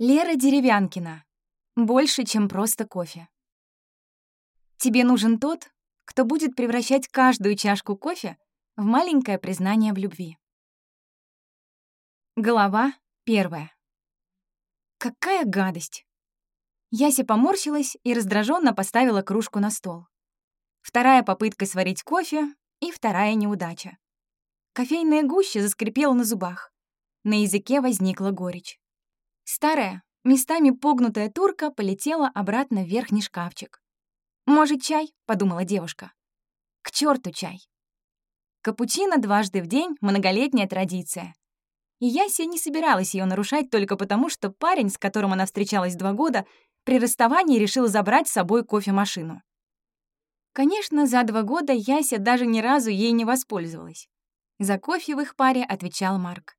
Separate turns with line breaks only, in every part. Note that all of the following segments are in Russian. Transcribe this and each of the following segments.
Лера Деревянкина. Больше, чем просто кофе. Тебе нужен тот, кто будет превращать каждую чашку кофе в маленькое признание в любви. Глава первая. Какая гадость! Яся поморщилась и раздраженно поставила кружку на стол. Вторая попытка сварить кофе и вторая неудача. Кофейная гуща заскрипела на зубах. На языке возникла горечь. Старая, местами погнутая турка полетела обратно в верхний шкафчик. «Может, чай?» — подумала девушка. «К черту чай!» Капучино дважды в день — многолетняя традиция. И Яся не собиралась ее нарушать только потому, что парень, с которым она встречалась два года, при расставании решил забрать с собой кофемашину. Конечно, за два года Яся даже ни разу ей не воспользовалась. За кофе в их паре отвечал Марк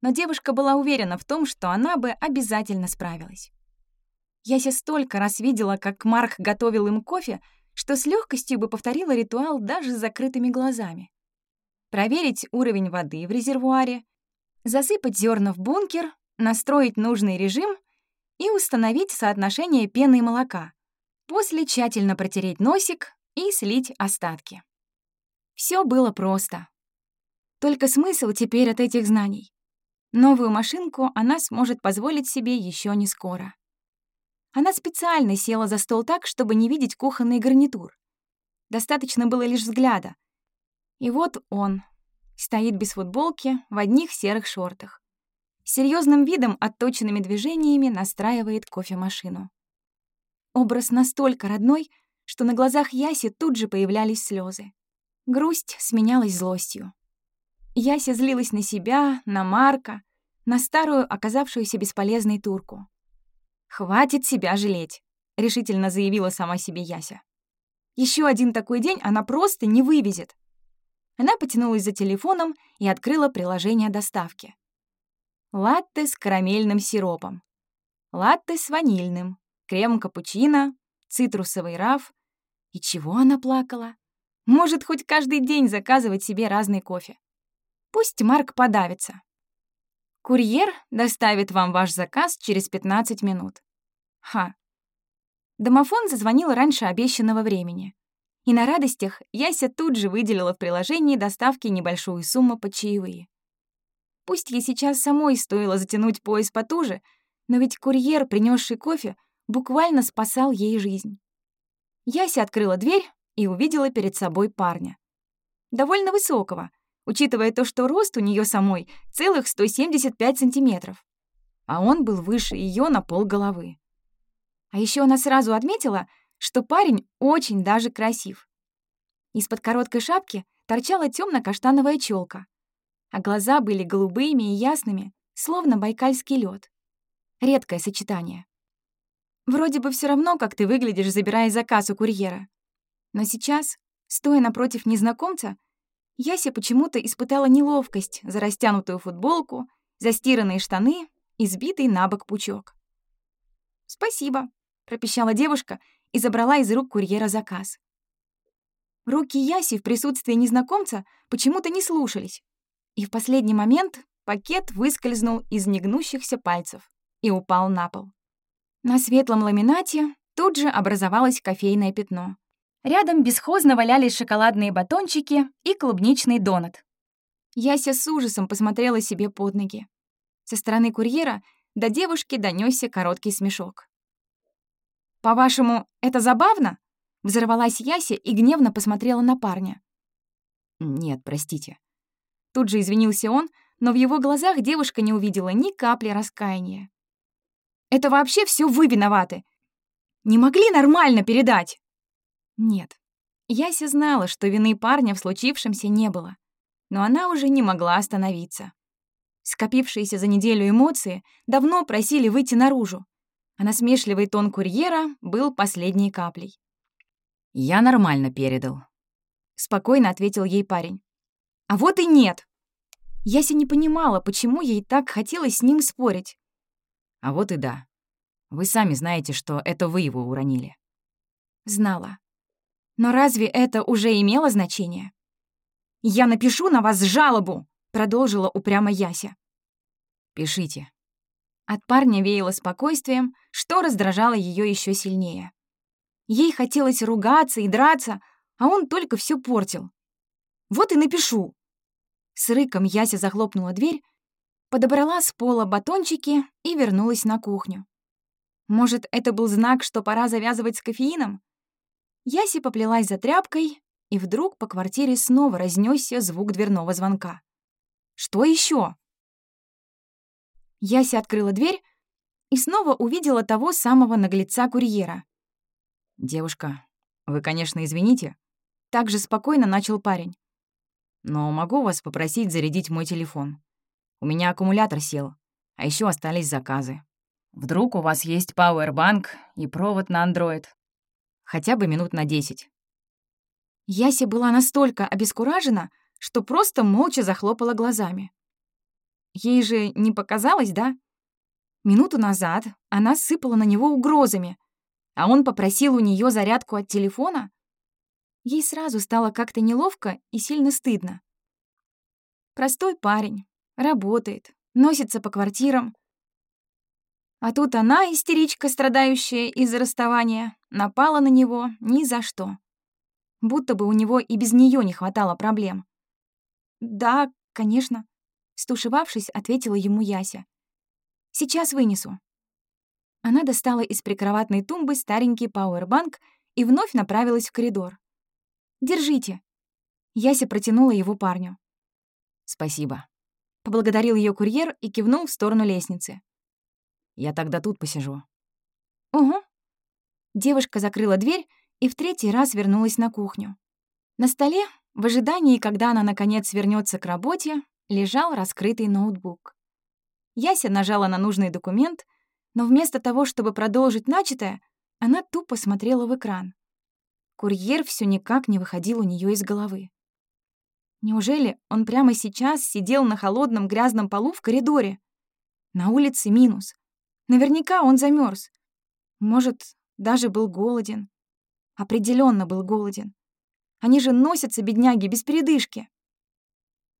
но девушка была уверена в том, что она бы обязательно справилась. Яся столько раз видела, как Марк готовил им кофе, что с легкостью бы повторила ритуал даже с закрытыми глазами. Проверить уровень воды в резервуаре, засыпать зерна в бункер, настроить нужный режим и установить соотношение пены и молока. После тщательно протереть носик и слить остатки. Все было просто. Только смысл теперь от этих знаний. Новую машинку она сможет позволить себе еще не скоро. Она специально села за стол так, чтобы не видеть кухонный гарнитур. Достаточно было лишь взгляда. И вот он стоит без футболки в одних серых шортах. Серьезным видом, отточенными движениями настраивает кофемашину. Образ настолько родной, что на глазах Яси тут же появлялись слезы. Грусть сменялась злостью. Яся злилась на себя, на Марка, на старую, оказавшуюся бесполезной турку. «Хватит себя жалеть», — решительно заявила сама себе Яся. Еще один такой день она просто не вывезет. Она потянулась за телефоном и открыла приложение доставки. Латте с карамельным сиропом. Латте с ванильным. Крем-капучино. Цитрусовый раф. И чего она плакала? Может, хоть каждый день заказывать себе разный кофе. Пусть Марк подавится. Курьер доставит вам ваш заказ через 15 минут. Ха. Домофон зазвонил раньше обещанного времени. И на радостях Яся тут же выделила в приложении доставки небольшую сумму по чаевые. Пусть ей сейчас самой стоило затянуть пояс потуже, но ведь курьер, принесший кофе, буквально спасал ей жизнь. Яся открыла дверь и увидела перед собой парня. Довольно высокого, учитывая то, что рост у нее самой целых 175 сантиметров, а он был выше ее на пол головы. А еще она сразу отметила, что парень очень даже красив. Из-под короткой шапки торчала темно каштановая челка, а глаза были голубыми и ясными, словно байкальский лед. Редкое сочетание. Вроде бы все равно, как ты выглядишь, забирая заказ у курьера. Но сейчас, стоя напротив незнакомца, Яся почему-то испытала неловкость за растянутую футболку, застиранные штаны и сбитый на бок пучок. «Спасибо», — пропищала девушка и забрала из рук курьера заказ. Руки Яси в присутствии незнакомца почему-то не слушались, и в последний момент пакет выскользнул из негнущихся пальцев и упал на пол. На светлом ламинате тут же образовалось кофейное пятно. Рядом бесхозно валялись шоколадные батончики и клубничный донат. Яся с ужасом посмотрела себе под ноги. Со стороны курьера до девушки донёсся короткий смешок. «По-вашему, это забавно?» Взорвалась Яся и гневно посмотрела на парня.
«Нет, простите».
Тут же извинился он, но в его глазах девушка не увидела ни капли раскаяния. «Это вообще все вы виноваты! Не могли нормально передать!» Нет. Яся знала, что вины парня в случившемся не было, но она уже не могла остановиться. Скопившиеся за неделю эмоции давно просили выйти наружу, а насмешливый тон курьера был последней каплей.
«Я нормально передал», —
спокойно ответил ей парень. «А вот и нет!» Яся не понимала, почему ей так хотелось с ним спорить.
«А вот и да. Вы сами знаете, что это вы его уронили».
Знала. Но разве это уже имело значение? «Я напишу на вас жалобу!» — продолжила упрямо Яся.
«Пишите».
От парня веяло спокойствием, что раздражало ее еще сильнее. Ей хотелось ругаться и драться, а он только все портил. «Вот и напишу!» С рыком Яся захлопнула дверь, подобрала с пола батончики и вернулась на кухню. Может, это был знак, что пора завязывать с кофеином? Яси поплелась за тряпкой, и вдруг по квартире снова разнесся звук дверного звонка. «Что еще? Яся открыла дверь и снова увидела того самого наглеца-курьера.
«Девушка, вы, конечно, извините», —
так же спокойно начал парень.
«Но могу вас попросить зарядить мой телефон. У меня аккумулятор сел, а еще остались заказы. Вдруг у вас есть пауэрбанк и провод на Android? Хотя бы минут на десять».
Яся была настолько обескуражена, что просто молча захлопала глазами. Ей же не показалось, да? Минуту назад она сыпала на него угрозами, а он попросил у нее зарядку от телефона? Ей сразу стало как-то неловко и сильно стыдно. Простой парень, работает, носится по квартирам. А тут она, истеричка, страдающая из-за расставания, напала на него ни за что. Будто бы у него и без нее не хватало проблем. «Да, конечно», Стушевавшись, ответила ему Яся. «Сейчас вынесу». Она достала из прикроватной тумбы старенький пауэрбанк и вновь направилась в коридор. «Держите». Яся протянула его парню.
«Спасибо», —
поблагодарил ее курьер и кивнул в сторону лестницы.
«Я тогда тут посижу».
«Угу». Девушка закрыла дверь и в третий раз вернулась на кухню. На столе, в ожидании, когда она наконец вернется к работе, лежал раскрытый ноутбук. Яся нажала на нужный документ, но вместо того, чтобы продолжить начатое, она тупо смотрела в экран. Курьер все никак не выходил у нее из головы. Неужели он прямо сейчас сидел на холодном грязном полу в коридоре? На улице минус. Наверняка он замерз. Может, даже был голоден. Определенно был голоден. Они же носятся, бедняги, без передышки.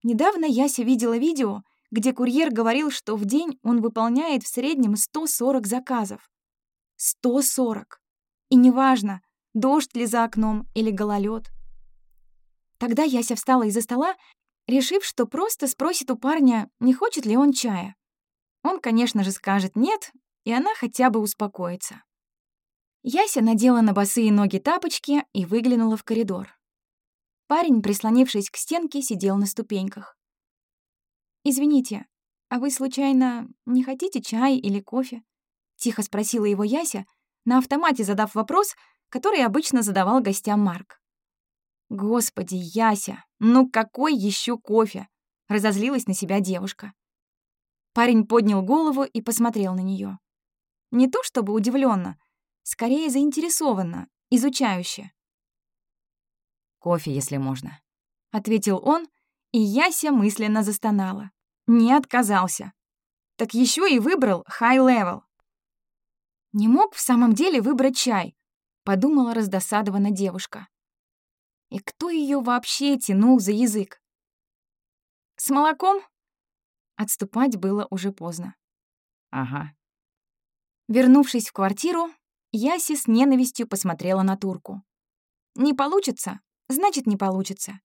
Недавно Яся видела видео, где курьер говорил, что в день он выполняет в среднем 140 заказов. 140. И неважно, дождь ли за окном или гололед. Тогда Яся встала из-за стола, решив, что просто спросит у парня, не хочет ли он чая. Он, конечно же, скажет «нет», и она хотя бы успокоится. Яся надела на босые ноги тапочки и выглянула в коридор. Парень, прислонившись к стенке, сидел на ступеньках. «Извините, а вы, случайно, не хотите чай или кофе?» — тихо спросила его Яся, на автомате задав вопрос, который обычно задавал гостям Марк. «Господи, Яся, ну какой еще кофе?» — разозлилась на себя девушка. Парень поднял голову и посмотрел на нее. Не то чтобы удивленно, скорее заинтересованно, изучающе.
«Кофе, если можно», —
ответил он, и Яся мысленно застонала. Не отказался. Так еще и выбрал high level. Не мог в самом деле выбрать чай, подумала раздосадованно девушка. И кто ее вообще тянул за язык? С молоком? Отступать было уже поздно.
Ага.
Вернувшись в квартиру, Яся с ненавистью посмотрела на турку. Не получится, значит, не получится.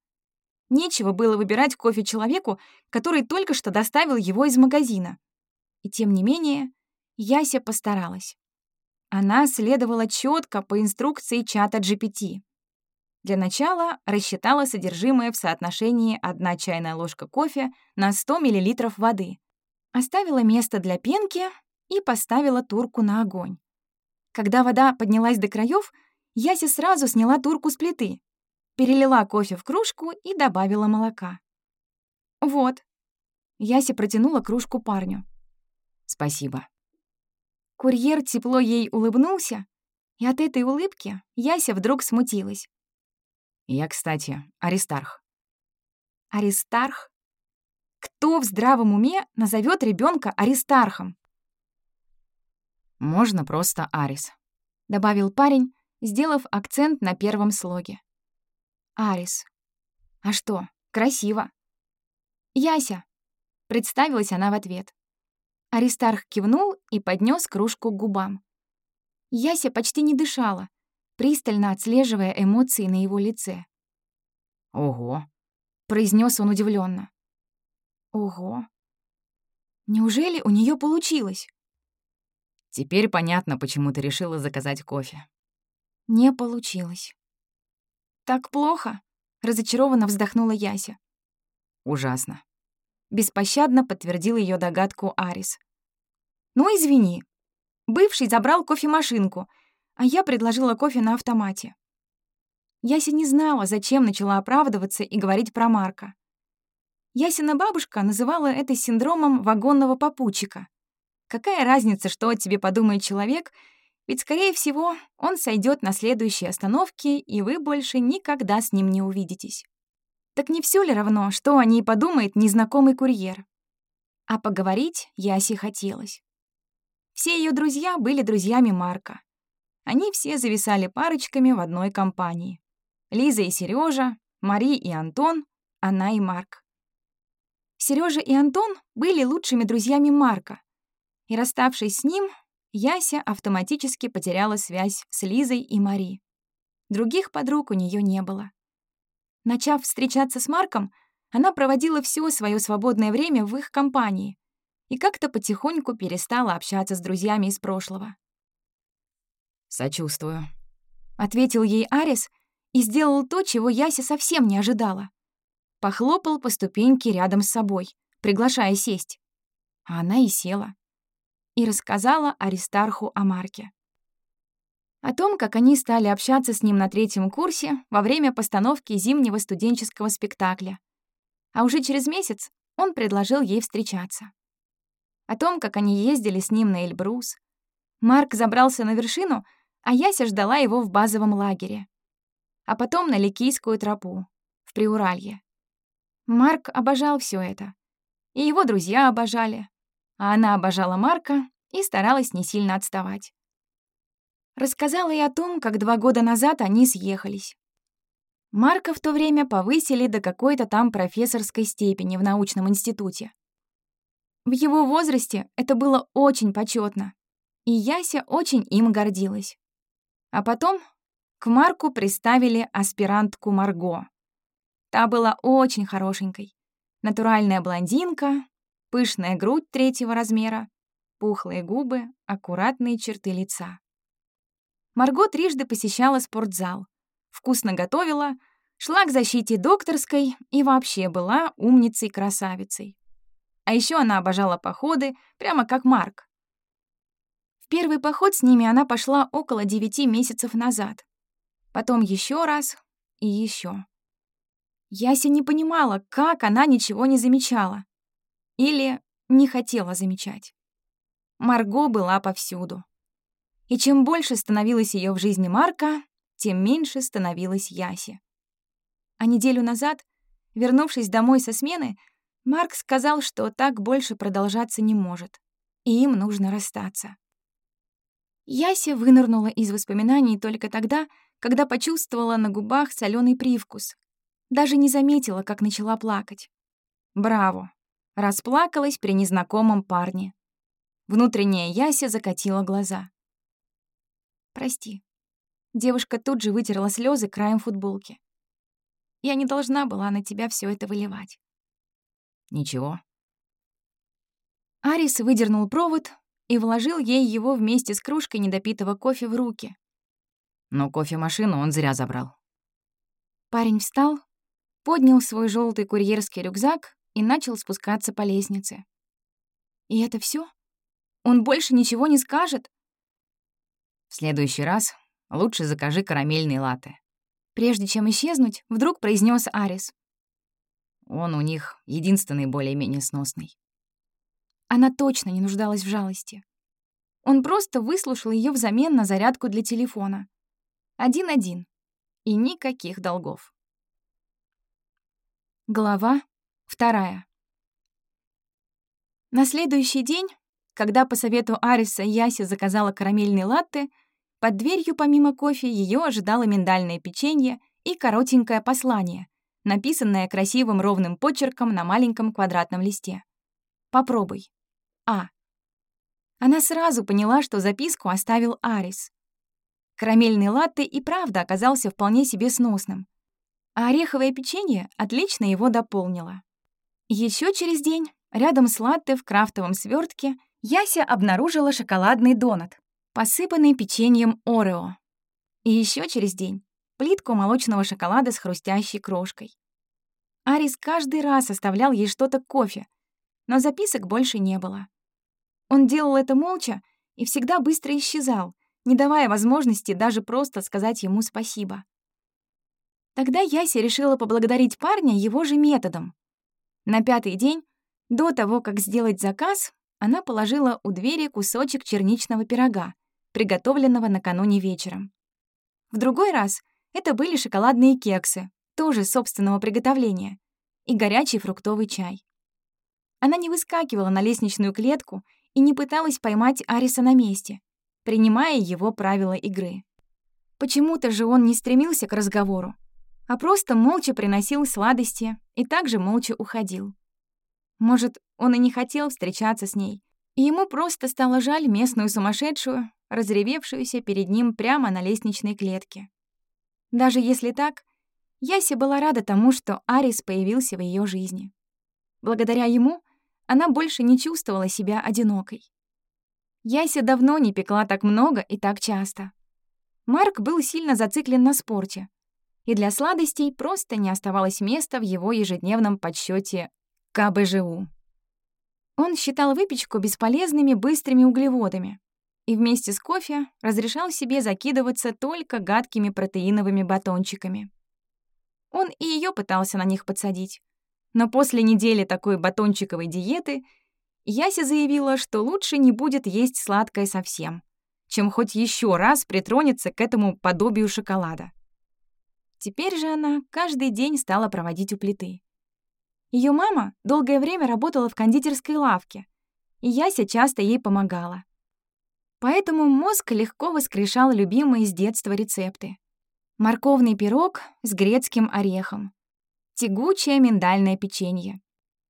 Нечего было выбирать кофе человеку, который только что доставил его из магазина. И тем не менее, Яся постаралась. Она следовала четко по инструкции чата GPT. Для начала рассчитала содержимое в соотношении 1 чайная ложка кофе на 100 мл воды. Оставила место для пенки и поставила турку на огонь. Когда вода поднялась до краев, Яся сразу сняла турку с плиты, перелила кофе в кружку и добавила молока. «Вот». Яся протянула кружку парню.
«Спасибо».
Курьер тепло ей улыбнулся, и от этой улыбки Яся вдруг смутилась.
«Я, кстати, Аристарх».
«Аристарх? Кто в здравом уме назовет ребенка Аристархом?»
«Можно просто Арис», —
добавил парень, сделав акцент на первом слоге. Арис. А что, красиво. Яся. Представилась она в ответ. Аристарх кивнул и поднес кружку к губам. Яся почти не дышала, пристально отслеживая эмоции на его лице.
«Ого!»
— произнес он удивленно. «Ого! Неужели у нее получилось?»
«Теперь понятно, почему ты решила заказать кофе».
«Не получилось». «Так плохо?» — разочарованно вздохнула Яся.
«Ужасно», —
беспощадно подтвердил ее догадку Арис. «Ну, извини. Бывший забрал кофемашинку, а я предложила кофе на автомате. Яся не знала, зачем начала оправдываться и говорить про Марка. Ясина бабушка называла это синдромом вагонного попутчика. Какая разница, что о тебе подумает человек, ведь, скорее всего, он сойдет на следующей остановке, и вы больше никогда с ним не увидитесь. Так не все ли равно, что о ней подумает незнакомый курьер? А поговорить Ясе хотелось. Все ее друзья были друзьями Марка. Они все зависали парочками в одной компании. Лиза и Сережа, Мари и Антон, она и Марк. Сережа и Антон были лучшими друзьями Марка, и, расставшись с ним, Яся автоматически потеряла связь с Лизой и Мари. Других подруг у нее не было. Начав встречаться с Марком, она проводила все свое свободное время в их компании и как-то потихоньку перестала общаться с друзьями из прошлого.
«Сочувствую», —
ответил ей Арис и сделал то, чего Яся совсем не ожидала. Похлопал по ступеньке рядом с собой, приглашая сесть. А она и села. И рассказала Аристарху о Марке. О том, как они стали общаться с ним на третьем курсе во время постановки зимнего студенческого спектакля. А уже через месяц он предложил ей встречаться. О том, как они ездили с ним на Эльбрус. Марк забрался на вершину, а Яся ждала его в базовом лагере а потом на Ликийскую тропу, в Приуралье. Марк обожал все это. И его друзья обожали. А она обожала Марка и старалась не сильно отставать. Рассказала и о том, как два года назад они съехались. Марка в то время повысили до какой-то там профессорской степени в научном институте. В его возрасте это было очень почетно, и Яся очень им гордилась. А потом к Марку приставили аспирантку Марго. Та была очень хорошенькой. Натуральная блондинка, пышная грудь третьего размера, пухлые губы, аккуратные черты лица. Марго трижды посещала спортзал, вкусно готовила, шла к защите докторской и вообще была умницей-красавицей. А еще она обожала походы, прямо как Марк. Первый поход с ними она пошла около девяти месяцев назад потом еще раз и еще. Яся не понимала, как она ничего не замечала. Или не хотела замечать. Марго была повсюду. И чем больше становилось ее в жизни Марка, тем меньше становилась Яси. А неделю назад, вернувшись домой со смены, Марк сказал, что так больше продолжаться не может, и им нужно расстаться. Яся вынырнула из воспоминаний только тогда, когда почувствовала на губах соленый привкус. Даже не заметила, как начала плакать. Браво! Расплакалась при незнакомом парне. Внутренняя Яся закатила глаза. «Прости». Девушка тут же вытерла слезы краем футболки. «Я не должна была на тебя все это выливать».
«Ничего».
Арис выдернул провод и вложил ей его вместе с кружкой недопитого кофе в руки,
но кофемашину он зря забрал.
Парень встал, поднял свой желтый курьерский рюкзак и начал спускаться по лестнице. И это все? Он больше ничего не скажет?
В следующий раз лучше закажи карамельный латте.
Прежде чем исчезнуть, вдруг произнес Арис.
Он у них единственный более-менее сносный.
Она точно не нуждалась в жалости. Он просто выслушал ее взамен на зарядку для телефона. Один-один. И никаких долгов. Глава вторая. На следующий день, когда по совету Ариса Яся заказала карамельный латте, под дверью помимо кофе ее ожидало миндальное печенье и коротенькое послание, написанное красивым ровным почерком на маленьком квадратном листе. Попробуй. А. Она сразу поняла, что записку оставил Арис. Карамельный латте и правда оказался вполне себе сносным, а ореховое печенье отлично его дополнило. Еще через день, рядом с латте в крафтовом свертке, Яся обнаружила шоколадный донат, посыпанный печеньем Орео. И еще через день плитку молочного шоколада с хрустящей крошкой. Арис каждый раз оставлял ей что-то кофе, но записок больше не было. Он делал это молча и всегда быстро исчезал, не давая возможности даже просто сказать ему спасибо. Тогда Яся решила поблагодарить парня его же методом. На пятый день, до того, как сделать заказ, она положила у двери кусочек черничного пирога, приготовленного накануне вечером. В другой раз это были шоколадные кексы, тоже собственного приготовления, и горячий фруктовый чай. Она не выскакивала на лестничную клетку и не пыталась поймать Ариса на месте, принимая его правила игры. Почему-то же он не стремился к разговору, а просто молча приносил сладости и также молча уходил. Может, он и не хотел встречаться с ней, и ему просто стало жаль местную сумасшедшую, разревевшуюся перед ним прямо на лестничной клетке. Даже если так, Яся была рада тому, что Арис появился в ее жизни. Благодаря ему она больше не чувствовала себя одинокой. Яся давно не пекла так много и так часто. Марк был сильно зациклен на спорте, и для сладостей просто не оставалось места в его ежедневном подсчете КБЖУ. Он считал выпечку бесполезными быстрыми углеводами и вместе с кофе разрешал себе закидываться только гадкими протеиновыми батончиками. Он и ее пытался на них подсадить, но после недели такой батончиковой диеты Яся заявила, что лучше не будет есть сладкое совсем, чем хоть еще раз притронется к этому подобию шоколада. Теперь же она каждый день стала проводить у плиты. Ее мама долгое время работала в кондитерской лавке, и Яся часто ей помогала. Поэтому мозг легко воскрешал любимые с детства рецепты. Морковный пирог с грецким орехом, тягучее миндальное печенье,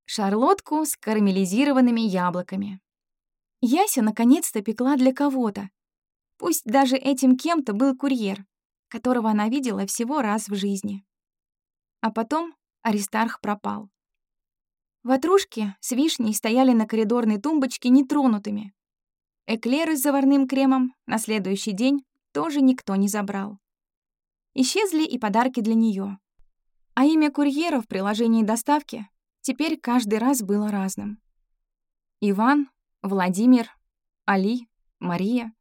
шарлотку с карамелизированными яблоками. Яся наконец-то пекла для кого-то. Пусть даже этим кем-то был курьер, которого она видела всего раз в жизни. А потом Аристарх пропал. Ватрушки с вишней стояли на коридорной тумбочке нетронутыми. Эклеры с заварным кремом на следующий день тоже никто не забрал. Исчезли и подарки для нее. А имя курьера в приложении доставки теперь каждый раз было разным. Иван, Владимир, Али, Мария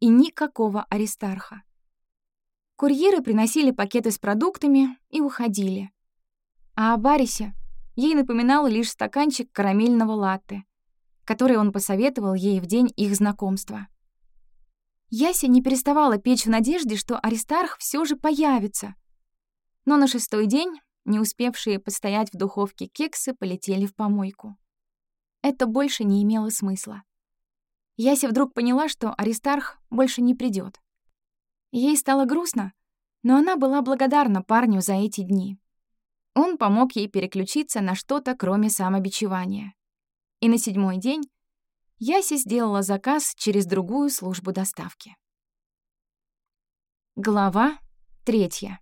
и никакого Аристарха. Курьеры приносили пакеты с продуктами и уходили. А о Барисе ей напоминал лишь стаканчик карамельного латте, который он посоветовал ей в день их знакомства. Яся не переставала печь в надежде, что Аристарх все же появится — но на шестой день не успевшие постоять в духовке кексы полетели в помойку. Это больше не имело смысла. Яся вдруг поняла, что Аристарх больше не придет. Ей стало грустно, но она была благодарна парню за эти дни. Он помог ей переключиться на что-то, кроме самобичевания. И на седьмой день Яся сделала заказ через другую службу доставки. Глава третья.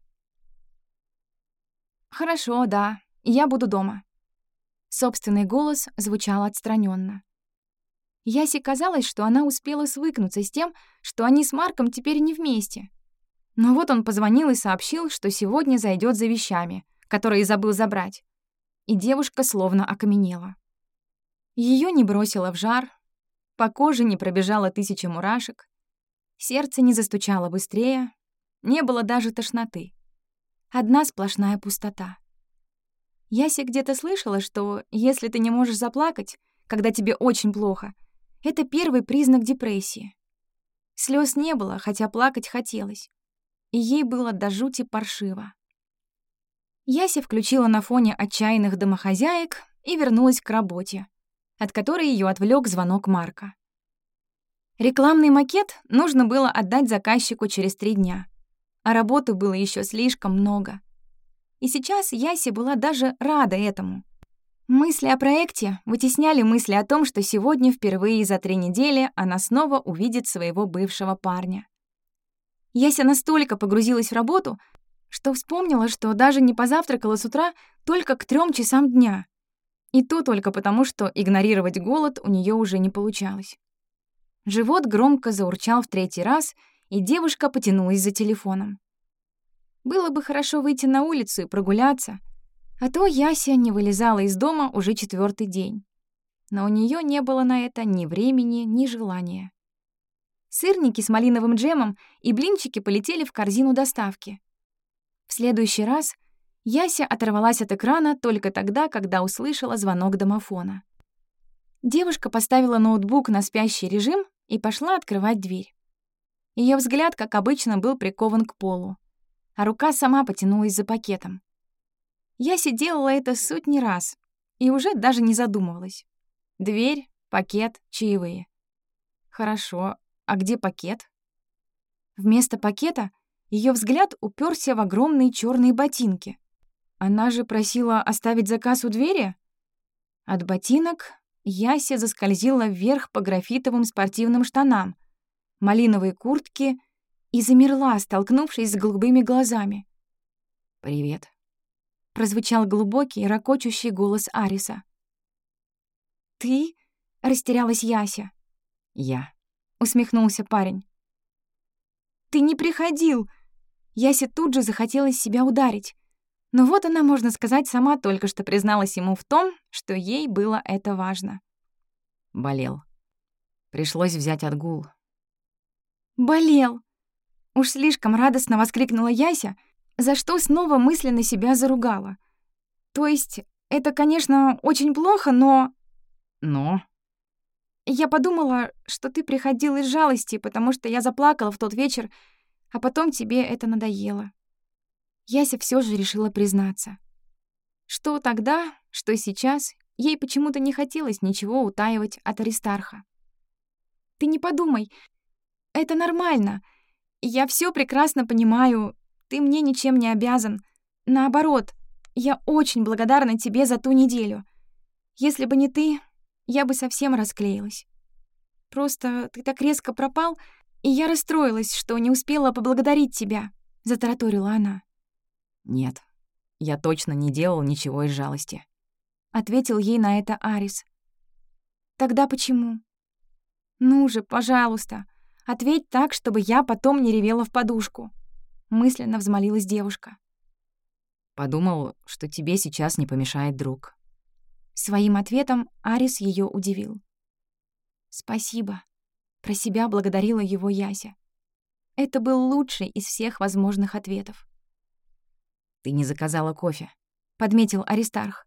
«Хорошо, да, я буду дома». Собственный голос звучал отстраненно. Ясе казалось, что она успела свыкнуться с тем, что они с Марком теперь не вместе. Но вот он позвонил и сообщил, что сегодня зайдет за вещами, которые забыл забрать. И девушка словно окаменела. Ее не бросило в жар, по коже не пробежало тысяча мурашек, сердце не застучало быстрее, не было даже тошноты. Одна сплошная пустота. Яся где-то слышала, что если ты не можешь заплакать, когда тебе очень плохо, это первый признак депрессии. Слез не было, хотя плакать хотелось. И ей было до жути паршиво. Яся включила на фоне отчаянных домохозяек и вернулась к работе, от которой ее отвлек звонок Марка. Рекламный макет нужно было отдать заказчику через три дня а работы было еще слишком много. И сейчас Яси была даже рада этому. Мысли о проекте вытесняли мысли о том, что сегодня впервые за три недели она снова увидит своего бывшего парня. Яся настолько погрузилась в работу, что вспомнила, что даже не позавтракала с утра только к трем часам дня. И то только потому, что игнорировать голод у нее уже не получалось. Живот громко заурчал в третий раз, и девушка потянулась за телефоном. Было бы хорошо выйти на улицу и прогуляться — а то Яся не вылезала из дома уже четвертый день. Но у нее не было на это ни времени, ни желания. Сырники с малиновым джемом и блинчики полетели в корзину доставки. В следующий раз Яся оторвалась от экрана только тогда, когда услышала звонок домофона. Девушка поставила ноутбук на спящий режим и пошла открывать дверь. Ее взгляд, как обычно, был прикован к полу, а рука сама потянулась за пакетом. Я сидела это сотни раз и уже даже не задумывалась. Дверь, пакет, чаевые. Хорошо, а где пакет? Вместо пакета ее взгляд уперся в огромные черные ботинки. Она же просила оставить заказ у двери? От ботинок Яся заскользила вверх по графитовым спортивным штанам, малиновой куртке и замерла, столкнувшись с голубыми глазами. «Привет», прозвучал глубокий, ракочущий голос Ариса. «Ты?» — растерялась Яся.
«Я», —
усмехнулся парень. «Ты не приходил!» Ясе тут же захотелось себя ударить. Но вот она, можно сказать, сама только что призналась ему в том, что ей было это важно.
Болел. Пришлось взять отгул.
«Болел!» Уж слишком радостно воскликнула Яся, за что снова мысленно себя заругала. То есть, это, конечно, очень плохо, но...
Но?
Я подумала, что ты приходил из жалости, потому что я заплакала в тот вечер, а потом тебе это надоело. Яся все же решила признаться. Что тогда, что сейчас, ей почему-то не хотелось ничего утаивать от Аристарха. Ты не подумай, это нормально. Я все прекрасно понимаю, ты мне ничем не обязан. Наоборот, я очень благодарна тебе за ту неделю. Если бы не ты, я бы совсем расклеилась. Просто ты так резко пропал, и я расстроилась, что не успела поблагодарить тебя», — затараторила она.
«Нет, я точно не делал ничего из жалости», —
ответил ей на это Арис. «Тогда почему?» «Ну же, пожалуйста, ответь так, чтобы я потом не ревела в подушку», мысленно взмолилась девушка.
Подумал, что тебе сейчас не помешает друг.
Своим ответом Арис ее удивил. «Спасибо», — про себя благодарила его Яся. Это был лучший из всех возможных ответов.
«Ты не заказала кофе», —
подметил Аристарх.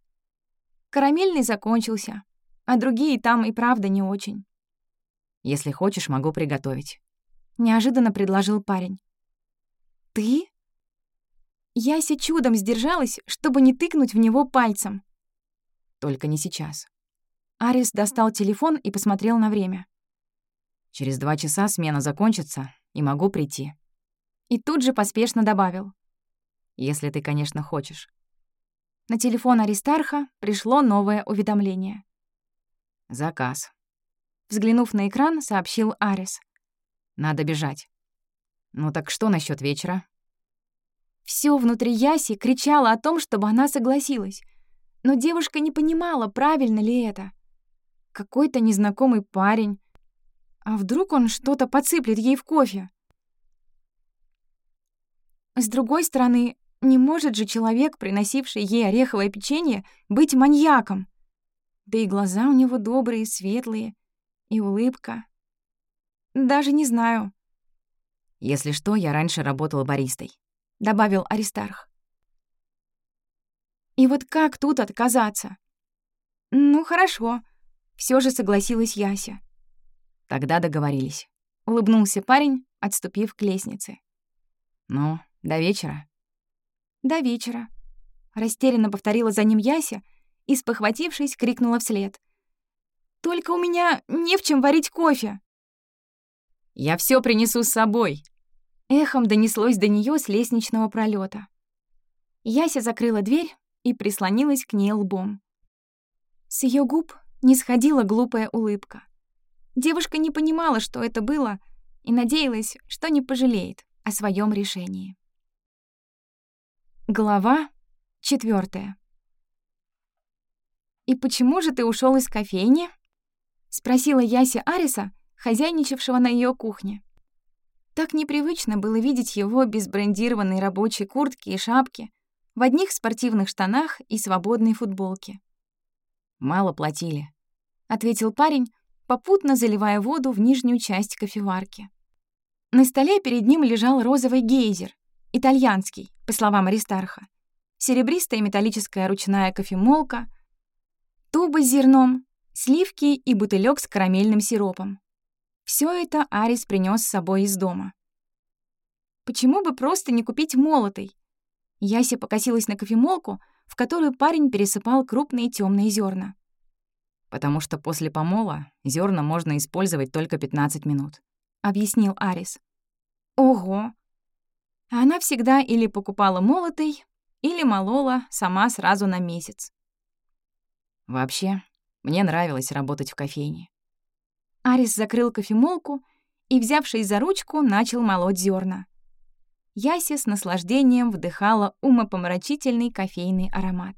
«Карамельный закончился, а другие там и правда не очень».
«Если хочешь, могу приготовить», —
неожиданно предложил парень. «Ты?» Яся чудом сдержалась, чтобы не тыкнуть в него пальцем.
«Только не сейчас».
Арис достал телефон и посмотрел на время.
«Через два часа смена закончится, и могу прийти».
И тут же поспешно добавил.
«Если ты, конечно, хочешь».
На телефон Аристарха пришло новое уведомление.
«Заказ».
Взглянув на экран, сообщил Арис.
«Надо бежать». «Ну так что насчет вечера?»
Все внутри Яси кричало о том, чтобы она согласилась. Но девушка не понимала, правильно ли это. Какой-то незнакомый парень. А вдруг он что-то подсыплет ей в кофе? С другой стороны, не может же человек, приносивший ей ореховое печенье, быть маньяком. Да и глаза у него добрые, светлые, и улыбка. Даже не знаю,
если что, я раньше работал баристой», —
добавил Аристарх. «И вот как тут отказаться?» «Ну, хорошо», — все же согласилась Яся.
«Тогда договорились», —
улыбнулся парень, отступив к лестнице.
«Ну, до вечера?»
«До вечера», — растерянно повторила за ним Яся и, спохватившись, крикнула вслед. «Только у меня не в чем варить кофе!»
«Я все принесу с собой!»
Эхом донеслось до нее с лестничного пролета. Яся закрыла дверь и прислонилась к ней лбом. С ее губ не сходила глупая улыбка. Девушка не понимала, что это было, и надеялась, что не пожалеет о своем решении. Глава четвертая. «И почему же ты ушел из кофейни?» — спросила Яся Ариса, хозяйничавшего на ее кухне. Так непривычно было видеть его без брендированной рабочей куртки и шапки, в одних спортивных штанах и свободной футболке.
«Мало платили», —
ответил парень, попутно заливая воду в нижнюю часть кофеварки. На столе перед ним лежал розовый гейзер, итальянский, по словам Аристарха, серебристая металлическая ручная кофемолка, туба с зерном, сливки и бутылек с карамельным сиропом. Все это Арис принес с собой из дома. Почему бы просто не купить молотый? Яся покосилась на кофемолку, в которую парень пересыпал крупные темные зерна.
«Потому что после помола зерна можно использовать только 15 минут», —
объяснил Арис. «Ого!» Она всегда или покупала молотый, или молола сама сразу на месяц.
Вообще, мне нравилось работать в кофейне.
Арис закрыл кофемолку и, взявшись за ручку, начал молоть зерна. Яся с наслаждением вдыхала умопомрачительный кофейный аромат.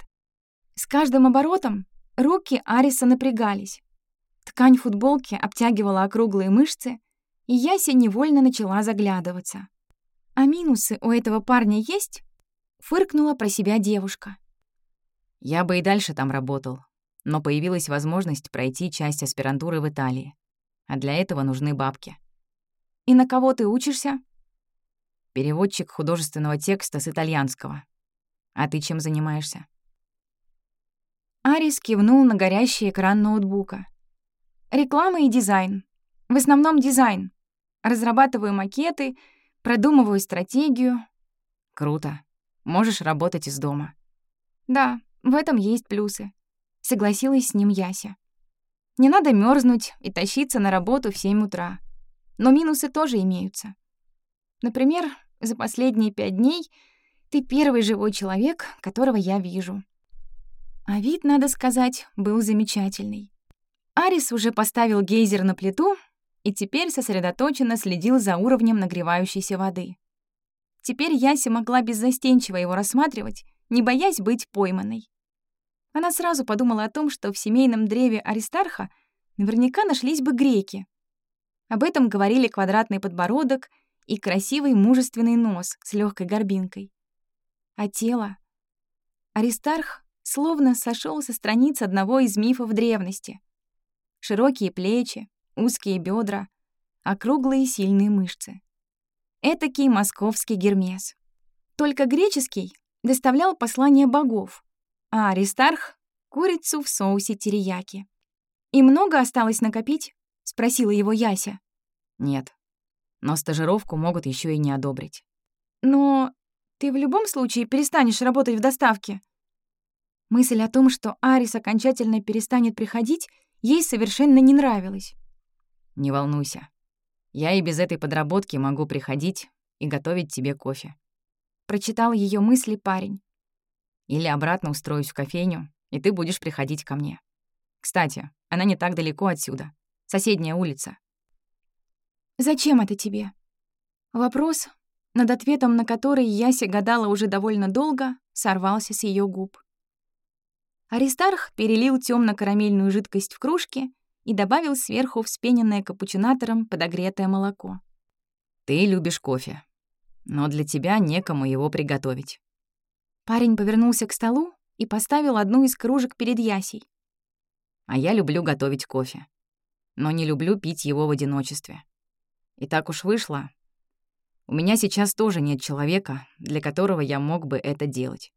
С каждым оборотом руки Ариса напрягались. Ткань футболки обтягивала округлые мышцы, и Яся невольно начала заглядываться. «А минусы у этого парня есть?» — фыркнула про себя девушка.
«Я бы и дальше там работал, но появилась возможность пройти часть аспирантуры в Италии. А для этого нужны бабки.
«И на кого ты учишься?»
«Переводчик художественного текста с итальянского. А ты чем занимаешься?»
Арис кивнул на горящий экран ноутбука. «Реклама и дизайн. В основном дизайн. Разрабатываю макеты, продумываю стратегию».
«Круто. Можешь работать из дома».
«Да, в этом есть плюсы согласилась с ним Яся. Не надо мерзнуть и тащиться на работу в 7 утра. Но минусы тоже имеются. Например, за последние пять дней ты первый живой человек, которого я вижу. А вид, надо сказать, был замечательный. Арис уже поставил гейзер на плиту и теперь сосредоточенно следил за уровнем нагревающейся воды. Теперь Яся могла беззастенчиво его рассматривать, не боясь быть пойманной. Она сразу подумала о том, что в семейном древе Аристарха наверняка нашлись бы греки. Об этом говорили квадратный подбородок и красивый мужественный нос с легкой горбинкой. А тело? Аристарх словно сошел со страниц одного из мифов древности. Широкие плечи, узкие бедра, округлые сильные мышцы. Этакий московский Гермес. Только греческий доставлял послание богов, а Аристарх — курицу в соусе терияки. «И много осталось накопить?» — спросила его Яся.
«Нет. Но стажировку могут еще и не одобрить».
«Но ты в любом случае перестанешь работать в доставке?» Мысль о том, что Арис окончательно перестанет приходить, ей совершенно не нравилась.
«Не волнуйся. Я и без этой подработки могу приходить и готовить тебе кофе».
Прочитал ее мысли парень.
Или обратно устроюсь в кофейню, и ты будешь приходить ко мне. Кстати, она не так далеко отсюда. Соседняя улица.
«Зачем это тебе?» Вопрос, над ответом на который Яся гадала уже довольно долго, сорвался с ее губ. Аристарх перелил темно карамельную жидкость в кружке и добавил сверху вспененное капучинатором подогретое молоко.
«Ты любишь кофе, но для тебя некому его приготовить.
Парень повернулся к столу и поставил одну из кружек перед Ясей.
«А я люблю готовить кофе, но не люблю пить его в одиночестве. И так уж вышло. У меня сейчас тоже нет человека, для которого я мог бы это делать.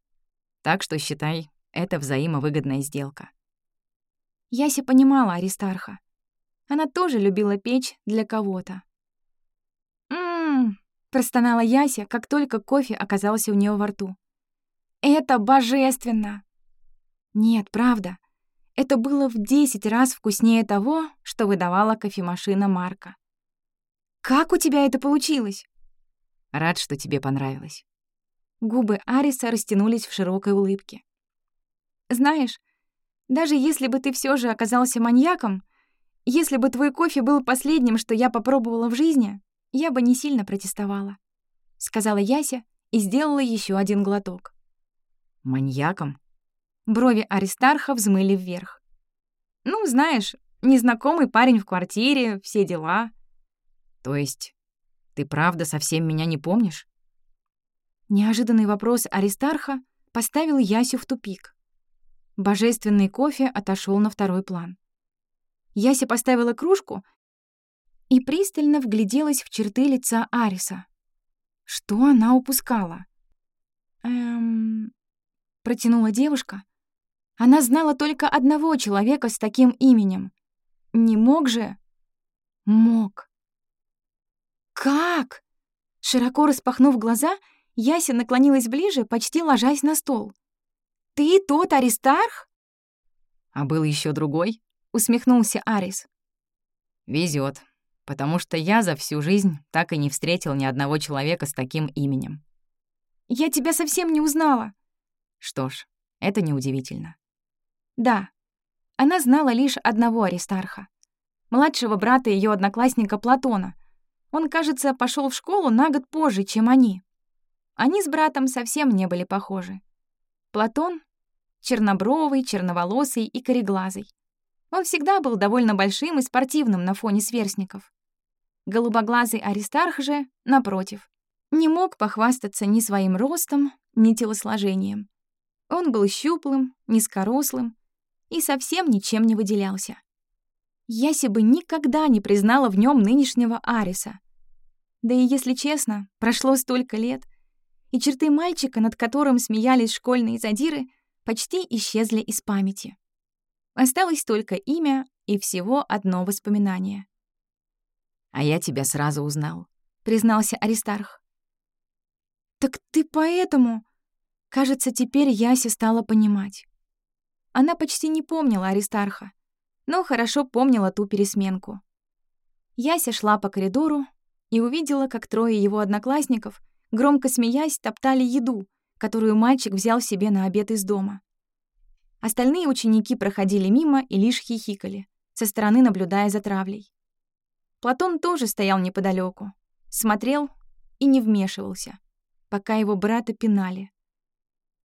Так что считай, это взаимовыгодная сделка».
Яся понимала Аристарха. Она тоже любила печь для кого-то. «М-м-м», простонала Яся, как только кофе оказался у нее во рту. Это божественно! Нет, правда. Это было в десять раз вкуснее того, что выдавала кофемашина Марка. Как у тебя это получилось?
Рад, что тебе понравилось.
Губы Ариса растянулись в широкой улыбке. Знаешь, Даже если бы ты все же оказался маньяком, если бы твой кофе был последним, что я попробовала в жизни, я бы не сильно протестовала», — сказала Яся и сделала еще один глоток.
«Маньяком?»
Брови Аристарха взмыли вверх. «Ну, знаешь, незнакомый парень в квартире, все дела».
«То есть ты правда совсем меня не помнишь?»
Неожиданный вопрос Аристарха поставил Ясю в тупик. Божественный кофе отошел на второй план. Яся поставила кружку и пристально вгляделась в черты лица Ариса. Что она упускала? «Эм...» — протянула девушка. Она знала только одного человека с таким именем. Не мог же? Мог. «Как?» Широко распахнув глаза, Яся наклонилась ближе, почти ложась на стол. «Ты тот Аристарх?»
«А был еще другой?»
— усмехнулся Арис.
Везет, потому что я за всю жизнь так и не встретил ни одного человека с таким именем».
«Я тебя совсем не узнала».
Что ж, это неудивительно.
Да, она знала лишь одного Аристарха, младшего брата ее одноклассника Платона. Он, кажется, пошел в школу на год позже, чем они. Они с братом совсем не были похожи. Платон — чернобровый, черноволосый и кореглазый. Он всегда был довольно большим и спортивным на фоне сверстников. Голубоглазый Аристарх же, напротив, не мог похвастаться ни своим ростом, ни телосложением. Он был щуплым, низкорослым и совсем ничем не выделялся. Яси бы никогда не признала в нем нынешнего Ариса. Да и, если честно, прошло столько лет, и черты мальчика, над которым смеялись школьные задиры, почти исчезли из памяти. Осталось только имя и всего одно воспоминание.
«А я тебя сразу узнал», —
признался Аристарх. «Так ты поэтому...» Кажется, теперь Яся стала понимать. Она почти не помнила Аристарха, но хорошо помнила ту пересменку. Яся шла по коридору и увидела, как трое его одноклассников — громко смеясь, топтали еду, которую мальчик взял себе на обед из дома. Остальные ученики проходили мимо и лишь хихикали, со стороны наблюдая за травлей. Платон тоже стоял неподалеку, смотрел и не вмешивался, пока его брата пинали.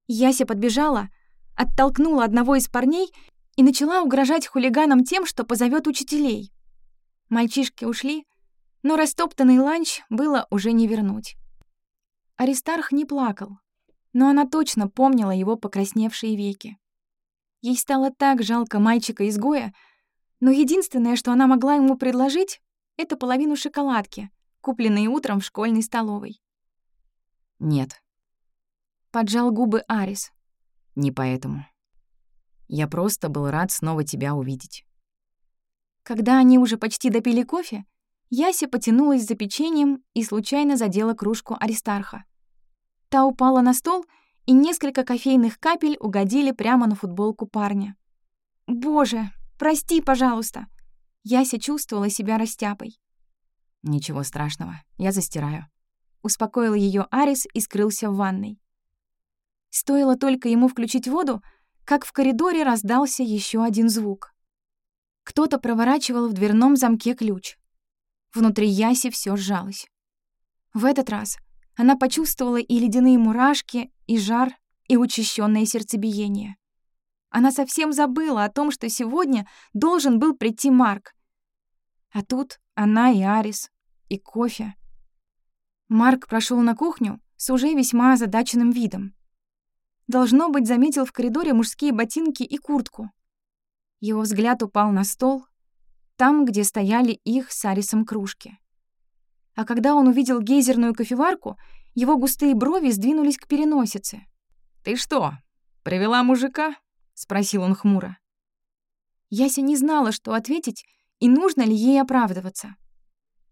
Яся подбежала, оттолкнула одного из парней и начала угрожать хулиганам тем, что позовет учителей. Мальчишки ушли, но растоптанный ланч было уже не вернуть. Аристарх не плакал, но она точно помнила его покрасневшие веки. Ей стало так жалко мальчика-изгоя, но единственное, что она могла ему предложить, это половину шоколадки, купленной утром в школьной столовой.
«Нет».
Поджал губы Арис.
«Не поэтому. Я просто был рад снова тебя увидеть».
Когда они уже почти допили кофе, Яся потянулась за печеньем и случайно задела кружку Аристарха. Та упала на стол, и несколько кофейных капель угодили прямо на футболку парня. «Боже, прости, пожалуйста!» Яся чувствовала себя растяпой.
«Ничего страшного, я застираю», —
успокоил ее Арис и скрылся в ванной. Стоило только ему включить воду, как в коридоре раздался еще один звук. Кто-то проворачивал в дверном замке ключ. Внутри Яси все сжалось. В этот раз она почувствовала и ледяные мурашки, и жар, и учащенное сердцебиение. Она совсем забыла о том, что сегодня должен был прийти Марк. А тут она и Арис, и кофе. Марк прошел на кухню с уже весьма озадаченным видом. Должно быть, заметил в коридоре мужские ботинки и куртку. Его взгляд упал на стол, там, где стояли их с Арисом кружки. А когда он увидел гейзерную кофеварку, его густые брови сдвинулись к переносице.
«Ты что, привела мужика?» — спросил он хмуро.
Яся не знала, что ответить, и нужно ли ей оправдываться.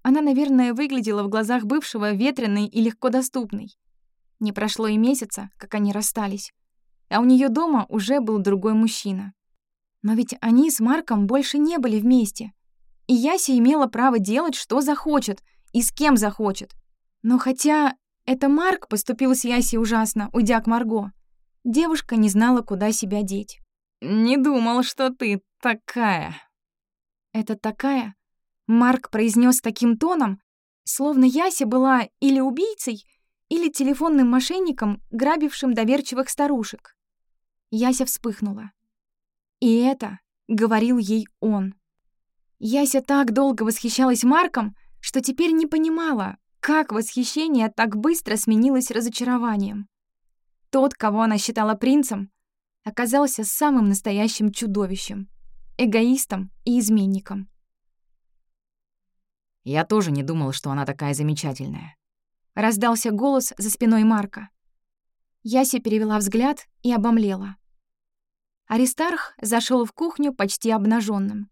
Она, наверное, выглядела в глазах бывшего ветреной и легко доступной. Не прошло и месяца, как они расстались, а у нее дома уже был другой мужчина. Но ведь они с Марком больше не были вместе. И Яся имела право делать, что захочет, и с кем захочет. Но хотя это Марк поступил с Ясей ужасно, уйдя к Марго, девушка не знала, куда себя деть.
Не думал, что ты такая».
«Это такая?» Марк произнес таким тоном, словно Яся была или убийцей, или телефонным мошенником, грабившим доверчивых старушек. Яся вспыхнула. И это говорил ей он. Яся так долго восхищалась Марком, что теперь не понимала, как восхищение так быстро сменилось разочарованием. Тот, кого она считала принцем, оказался самым настоящим чудовищем, эгоистом и изменником.
«Я тоже не думал, что она такая замечательная», —
раздался голос за спиной Марка. Яся перевела взгляд и обомлела. Аристарх зашел в кухню почти обнаженным.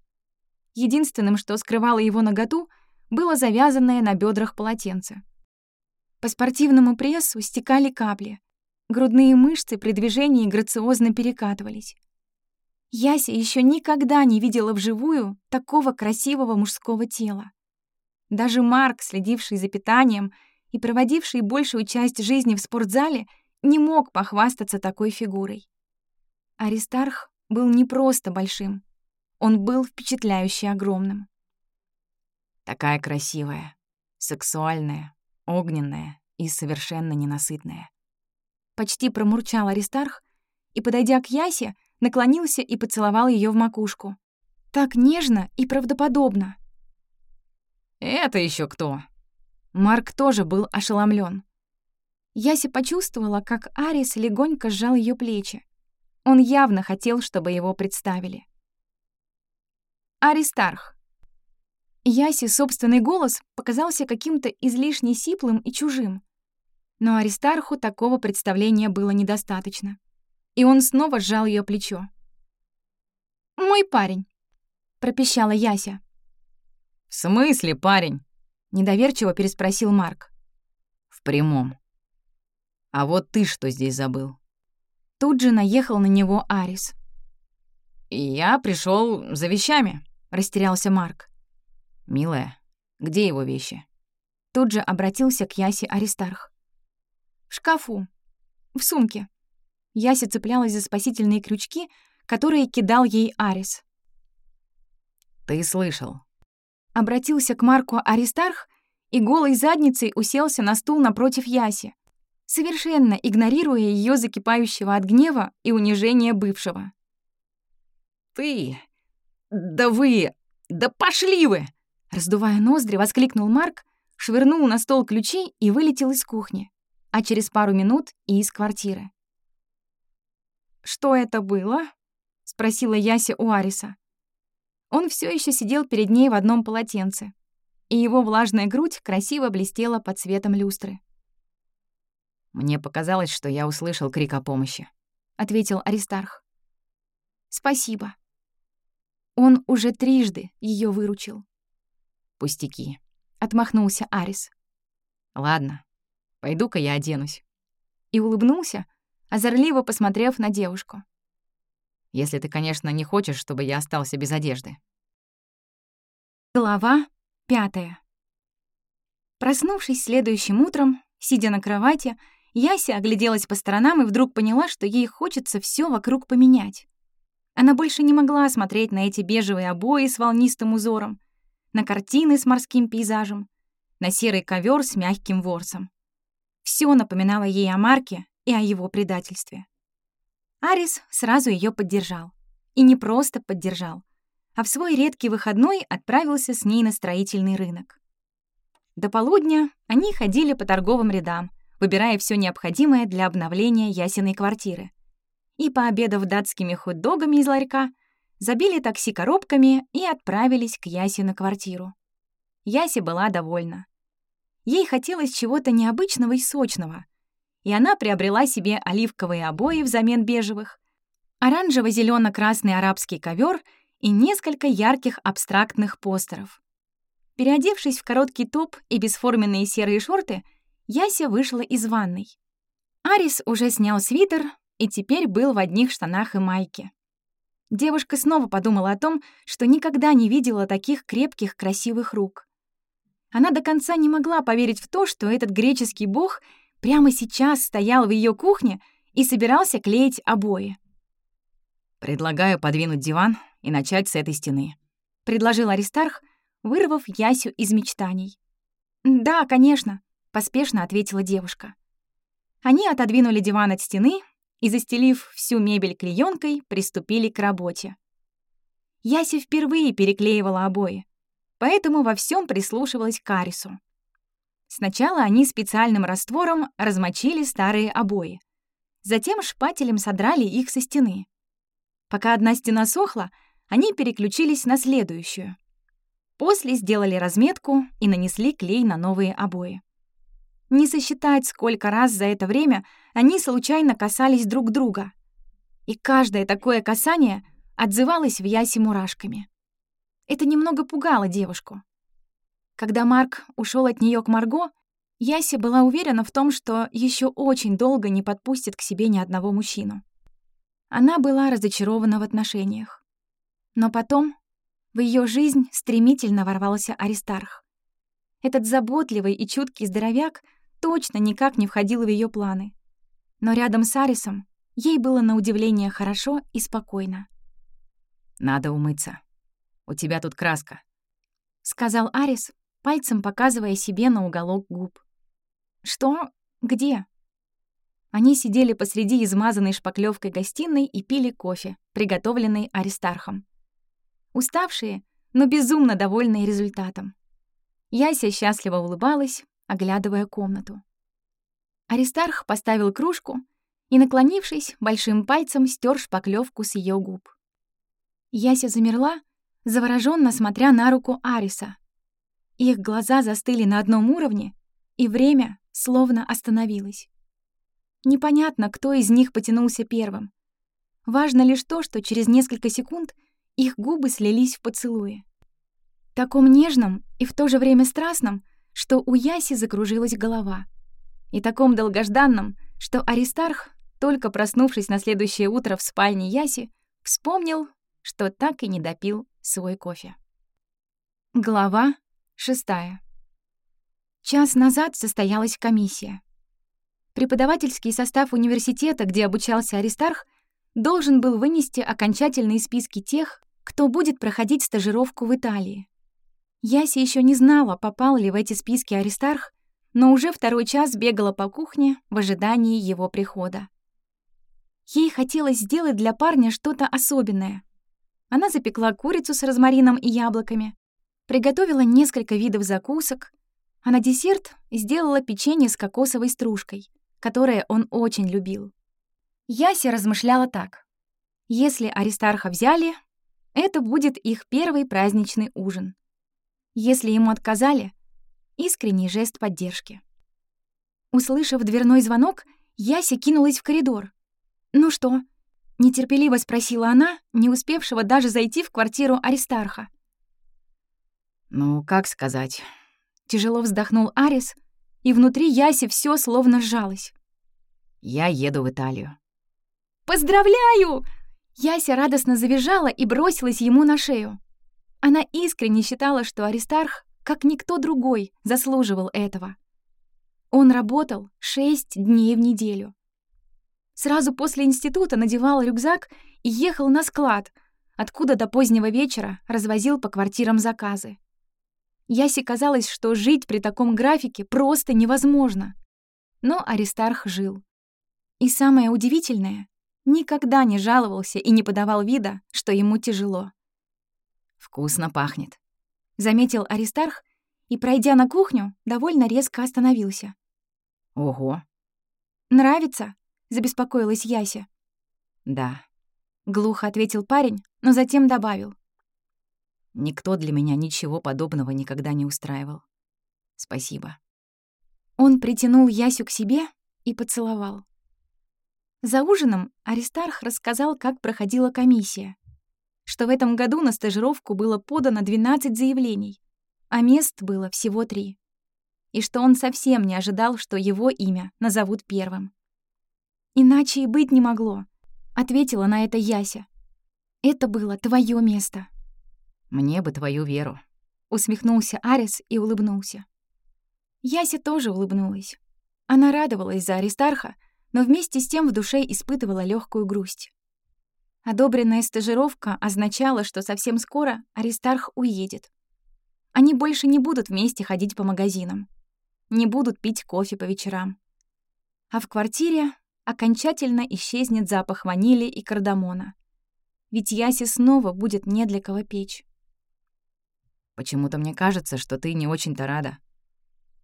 Единственным, что скрывало его наготу, было завязанное на бедрах полотенце. По спортивному прессу стекали капли. Грудные мышцы при движении грациозно перекатывались. Яся еще никогда не видела вживую такого красивого мужского тела. Даже Марк, следивший за питанием и проводивший большую часть жизни в спортзале, не мог похвастаться такой фигурой. Аристарх был не просто большим, он был впечатляюще огромным.
Такая красивая, сексуальная, огненная и совершенно ненасытная.
Почти промурчал Аристарх и, подойдя к Ясе, наклонился и поцеловал ее в макушку. Так нежно и правдоподобно.
«Это еще кто?»
Марк тоже был ошеломлен. Яся почувствовала, как Арис легонько сжал ее плечи. Он явно хотел, чтобы его представили. Аристарх. Яси собственный голос показался каким-то излишне сиплым и чужим. Но Аристарху такого представления было недостаточно. И он снова сжал ее плечо. «Мой парень», — пропищала Яся.
«В смысле, парень?»
— недоверчиво переспросил Марк.
«В прямом. А вот ты что здесь забыл?»
Тут же наехал на него Арис.
«Я пришел за вещами», — растерялся Марк. «Милая, где его вещи?»
Тут же обратился к Ясе Аристарх. «В шкафу. В сумке». Яся цеплялась за спасительные крючки, которые кидал ей Арис.
«Ты слышал».
Обратился к Марку Аристарх и голой задницей уселся на стул напротив Яси, совершенно игнорируя ее закипающего от гнева и унижения бывшего.
«Ты... Да вы... Да пошли вы!»
Раздувая ноздри, воскликнул Марк, швырнул на стол ключи и вылетел из кухни, а через пару минут и из квартиры. «Что это было?» — спросила Яся у Ариса. Он все еще сидел перед ней в одном полотенце, и его влажная грудь красиво блестела под светом люстры.
«Мне показалось, что я услышал крик о помощи», —
ответил Аристарх. «Спасибо. Он уже трижды ее выручил».
«Пустяки», —
отмахнулся Арис.
«Ладно, пойду-ка я оденусь».
И улыбнулся, озорливо посмотрев на девушку.
«Если ты, конечно, не хочешь, чтобы я остался без одежды».
Глава пятая. Проснувшись следующим утром, сидя на кровати, Яся огляделась по сторонам и вдруг поняла, что ей хочется все вокруг поменять. Она больше не могла смотреть на эти бежевые обои с волнистым узором, на картины с морским пейзажем, на серый ковер с мягким ворсом. Все напоминало ей о Марке и о его предательстве. Арис сразу ее поддержал. И не просто поддержал, а в свой редкий выходной отправился с ней на строительный рынок. До полудня они ходили по торговым рядам, выбирая все необходимое для обновления Ясиной квартиры. И, пообедав датскими хот-догами из ларька, забили такси коробками и отправились к Ясе на квартиру. Яси была довольна. Ей хотелось чего-то необычного и сочного, и она приобрела себе оливковые обои взамен бежевых, оранжево зелено красный арабский ковер и несколько ярких абстрактных постеров. Переодевшись в короткий топ и бесформенные серые шорты, Яся вышла из ванной. Арис уже снял свитер и теперь был в одних штанах и майке. Девушка снова подумала о том, что никогда не видела таких крепких, красивых рук. Она до конца не могла поверить в то, что этот греческий бог прямо сейчас стоял в ее кухне и собирался клеить обои.
«Предлагаю подвинуть диван и начать с этой стены», —
предложил Аристарх, вырвав Ясю из мечтаний. «Да, конечно», — поспешно ответила девушка. Они отодвинули диван от стены и, застелив всю мебель клеенкой, приступили к работе. Яся впервые переклеивала обои, поэтому во всем прислушивалась к Арису. Сначала они специальным раствором размочили старые обои. Затем шпателем содрали их со стены. Пока одна стена сохла, они переключились на следующую. После сделали разметку и нанесли клей на новые обои. Не сосчитать, сколько раз за это время они случайно касались друг друга. И каждое такое касание отзывалось в Ясе мурашками. Это немного пугало девушку. Когда Марк ушел от нее к Марго, Яся была уверена в том, что еще очень долго не подпустит к себе ни одного мужчину. Она была разочарована в отношениях. Но потом в ее жизнь стремительно ворвался Аристарх. Этот заботливый и чуткий здоровяк точно никак не входил в ее планы. Но рядом с Арисом ей было на удивление хорошо и спокойно.
«Надо умыться. У тебя тут краска», —
сказал Арис, пальцем показывая себе на уголок губ. «Что? Где?» Они сидели посреди измазанной шпаклевкой гостиной и пили кофе, приготовленный Аристархом. Уставшие, но безумно довольные результатом. Яся счастливо улыбалась, оглядывая комнату. Аристарх поставил кружку и, наклонившись, большим пальцем стер шпаклевку с ее губ. Яся замерла, завороженно смотря на руку Ариса, их глаза застыли на одном уровне, и время словно остановилось. Непонятно, кто из них потянулся первым. Важно лишь то, что через несколько секунд их губы слились в поцелуе. Таком нежном и в то же время страстном, что у Яси закружилась голова. И таком долгожданном, что Аристарх, только проснувшись на следующее утро в спальне Яси, вспомнил, что так и не допил свой кофе. Глава Шестая. Час назад состоялась комиссия. Преподавательский состав университета, где обучался Аристарх, должен был вынести окончательные списки тех, кто будет проходить стажировку в Италии. Яся еще не знала, попал ли в эти списки Аристарх, но уже второй час бегала по кухне в ожидании его прихода. Ей хотелось сделать для парня что-то особенное. Она запекла курицу с розмарином и яблоками, Приготовила несколько видов закусок, а на десерт сделала печенье с кокосовой стружкой, которое он очень любил. Яся размышляла так. Если Аристарха взяли, это будет их первый праздничный ужин. Если ему отказали, искренний жест поддержки. Услышав дверной звонок, Яся кинулась в коридор. «Ну что?» — нетерпеливо спросила она, не успевшего даже зайти в квартиру Аристарха.
«Ну, как сказать?»
Тяжело вздохнул Арис, и внутри Яси все словно сжалось.
«Я еду в Италию».
«Поздравляю!» Яся радостно завизжала и бросилась ему на шею. Она искренне считала, что Аристарх, как никто другой, заслуживал этого. Он работал шесть дней в неделю. Сразу после института надевал рюкзак и ехал на склад, откуда до позднего вечера развозил по квартирам заказы. Ясе казалось, что жить при таком графике просто невозможно. Но Аристарх жил. И самое удивительное, никогда не жаловался и не подавал вида, что ему тяжело.
«Вкусно пахнет», —
заметил Аристарх и, пройдя на кухню, довольно резко остановился.
«Ого!»
«Нравится?» — забеспокоилась Яся.
«Да», —
глухо ответил парень, но затем добавил.
Никто для меня ничего подобного никогда не устраивал. Спасибо.
Он притянул Ясю к себе и поцеловал. За ужином Аристарх рассказал, как проходила комиссия, что в этом году на стажировку было подано 12 заявлений, а мест было всего три, и что он совсем не ожидал, что его имя назовут первым. «Иначе и быть не могло», — ответила на это Яся. «Это было твое место».
Мне бы твою веру.
Усмехнулся Арис и улыбнулся. Яся тоже улыбнулась. Она радовалась за Аристарха, но вместе с тем в душе испытывала легкую грусть. Одобренная стажировка означала, что совсем скоро Аристарх уедет. Они больше не будут вместе ходить по магазинам, не будут пить кофе по вечерам. А в квартире окончательно исчезнет запах ванили и кардамона. Ведь Ясе снова будет не для кого печь.
«Почему-то мне кажется, что ты не очень-то рада».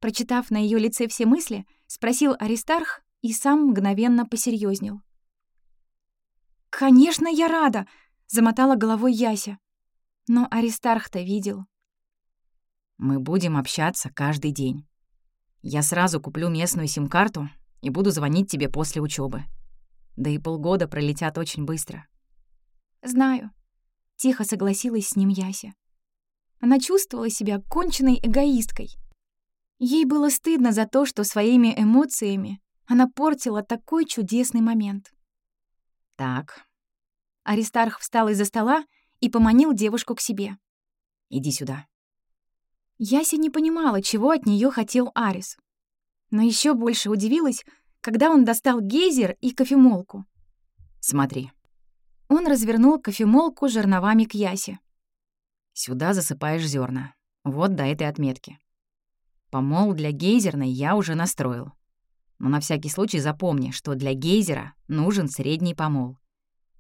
Прочитав на ее лице все мысли, спросил Аристарх и сам мгновенно посерьезнел. «Конечно, я рада!» — замотала головой Яся. Но Аристарх-то видел.
«Мы будем общаться каждый день. Я сразу куплю местную сим-карту и буду звонить тебе после учебы. Да и полгода пролетят очень быстро».
«Знаю», — тихо согласилась с ним Яся. Она чувствовала себя конченной эгоисткой. Ей было стыдно за то, что своими эмоциями она портила такой чудесный момент.
«Так».
Аристарх встал из-за стола и поманил девушку к себе.
«Иди сюда».
Яся не понимала, чего от нее хотел Арис. Но еще больше удивилась, когда он достал гейзер и кофемолку.
«Смотри».
Он развернул кофемолку жерновами к Ясе.
«Сюда засыпаешь зерна. Вот до этой отметки. Помол для гейзерной я уже настроил. Но на всякий случай запомни, что для гейзера нужен средний помол.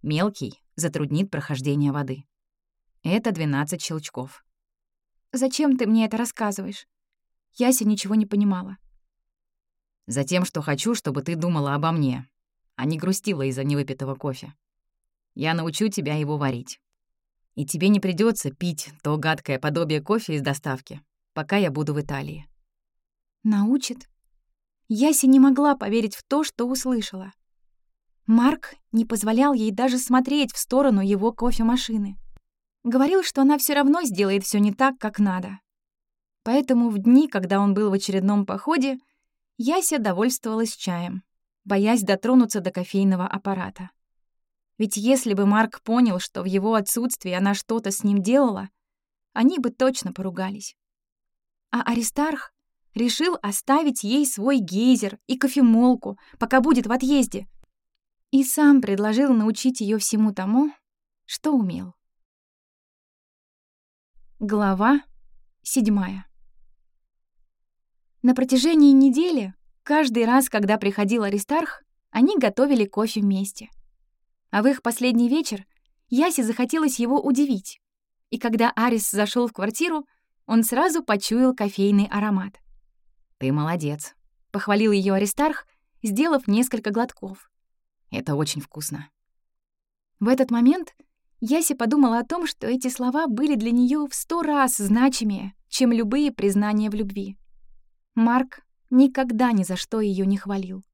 Мелкий затруднит прохождение воды. Это 12 щелчков.
«Зачем ты мне это рассказываешь?» Яся ничего не понимала.
«Затем, что хочу, чтобы ты думала обо мне, а не грустила из-за невыпитого кофе. Я научу тебя его варить. И тебе не придется пить то гадкое подобие кофе из доставки, пока я буду в Италии».
«Научит?» Яси не могла поверить в то, что услышала. Марк не позволял ей даже смотреть в сторону его кофемашины. Говорил, что она все равно сделает все не так, как надо. Поэтому в дни, когда он был в очередном походе, Яся довольствовалась чаем, боясь дотронуться до кофейного аппарата. Ведь если бы Марк понял, что в его отсутствии она что-то с ним делала, они бы точно поругались. А Аристарх решил оставить ей свой гейзер и кофемолку, пока будет в отъезде. И сам предложил научить ее всему тому, что умел. Глава седьмая. На протяжении недели, каждый раз, когда приходил Аристарх, они готовили кофе вместе. А в их последний вечер Ясе захотелось его удивить. И когда Арис зашел в квартиру, он сразу почуял кофейный аромат.
«Ты молодец», —
похвалил ее Аристарх, сделав несколько глотков.
«Это очень вкусно».
В этот момент Яси подумала о том, что эти слова были для нее в сто раз значимее, чем любые признания в любви. Марк никогда ни за что ее не хвалил.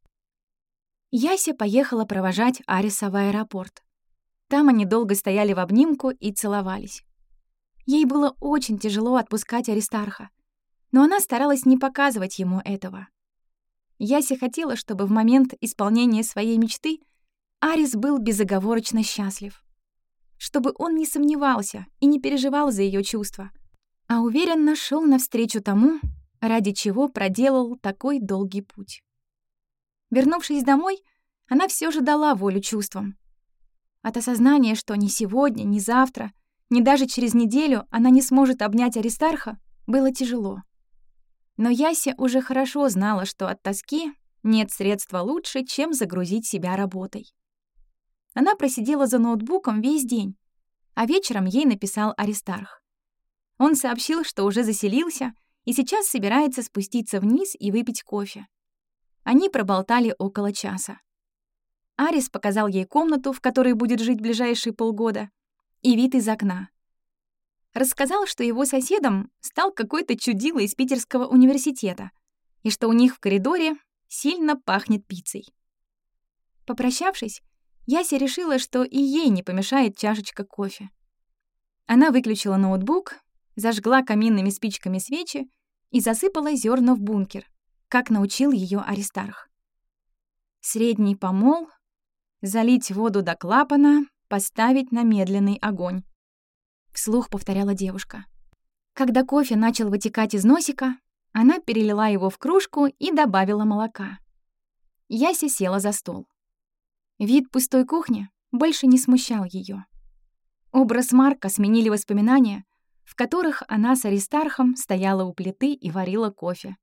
Яся поехала провожать Ариса в аэропорт. Там они долго стояли в обнимку и целовались. Ей было очень тяжело отпускать Аристарха но она старалась не показывать ему этого. Яся хотела, чтобы в момент исполнения своей мечты Арис был безоговорочно счастлив. Чтобы он не сомневался и не переживал за ее чувства, а уверенно шел навстречу тому, ради чего проделал такой долгий путь. Вернувшись домой, она все же дала волю чувствам. От осознания, что ни сегодня, ни завтра, ни даже через неделю она не сможет обнять Аристарха, было тяжело. Но Яся уже хорошо знала, что от тоски нет средства лучше, чем загрузить себя работой. Она просидела за ноутбуком весь день, а вечером ей написал Аристарх. Он сообщил, что уже заселился и сейчас собирается спуститься вниз и выпить кофе. Они проболтали около часа. Арис показал ей комнату, в которой будет жить ближайшие полгода, и вид из окна рассказал, что его соседом стал какой-то чудило из Питерского университета и что у них в коридоре сильно пахнет пиццей. Попрощавшись, Яся решила, что и ей не помешает чашечка кофе. Она выключила ноутбук, зажгла каминными спичками свечи и засыпала зерна в бункер, как научил ее Аристарх. Средний помол, залить воду до клапана, поставить на медленный огонь вслух повторяла девушка. Когда кофе начал вытекать из носика, она перелила его в кружку и добавила молока. Яся села за стол. Вид пустой кухни больше не смущал ее. Образ Марка сменили воспоминания, в которых она с Аристархом стояла у плиты и варила кофе.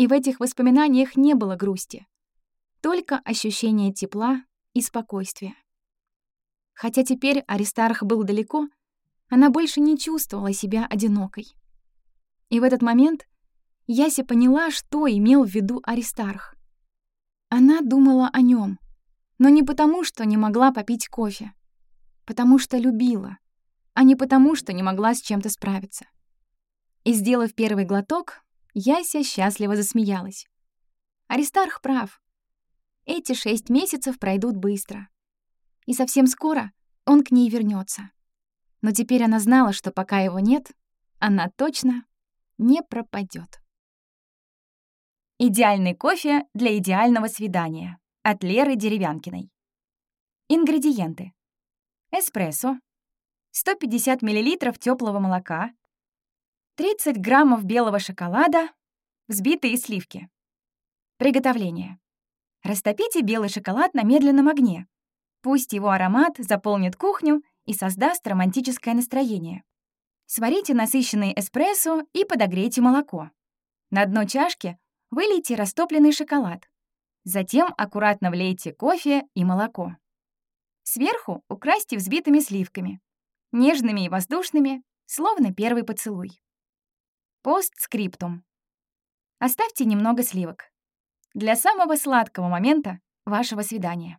И в этих воспоминаниях не было грусти, только ощущение тепла и спокойствия. Хотя теперь Аристарх был далеко, она больше не чувствовала себя одинокой. И в этот момент Яся поняла, что имел в виду Аристарх. Она думала о нем, но не потому, что не могла попить кофе, потому что любила, а не потому, что не могла с чем-то справиться. И, сделав первый глоток, Яся счастливо засмеялась. Аристарх прав. Эти шесть месяцев пройдут быстро. И совсем скоро он к ней вернется. Но теперь она знала, что пока его нет, она точно не пропадет. Идеальный кофе для идеального свидания от Леры Деревянкиной. Ингредиенты. Эспрессо, 150 мл теплого молока, 30 граммов белого шоколада, взбитые сливки. Приготовление. Растопите белый шоколад на медленном огне. Пусть его аромат заполнит кухню и создаст романтическое настроение. Сварите насыщенный эспрессо и подогрейте молоко. На дно чашки вылейте растопленный шоколад. Затем аккуратно влейте кофе и молоко. Сверху украсьте взбитыми сливками, нежными и воздушными, словно первый поцелуй. Постскриптум. Оставьте немного сливок. Для самого сладкого момента вашего свидания.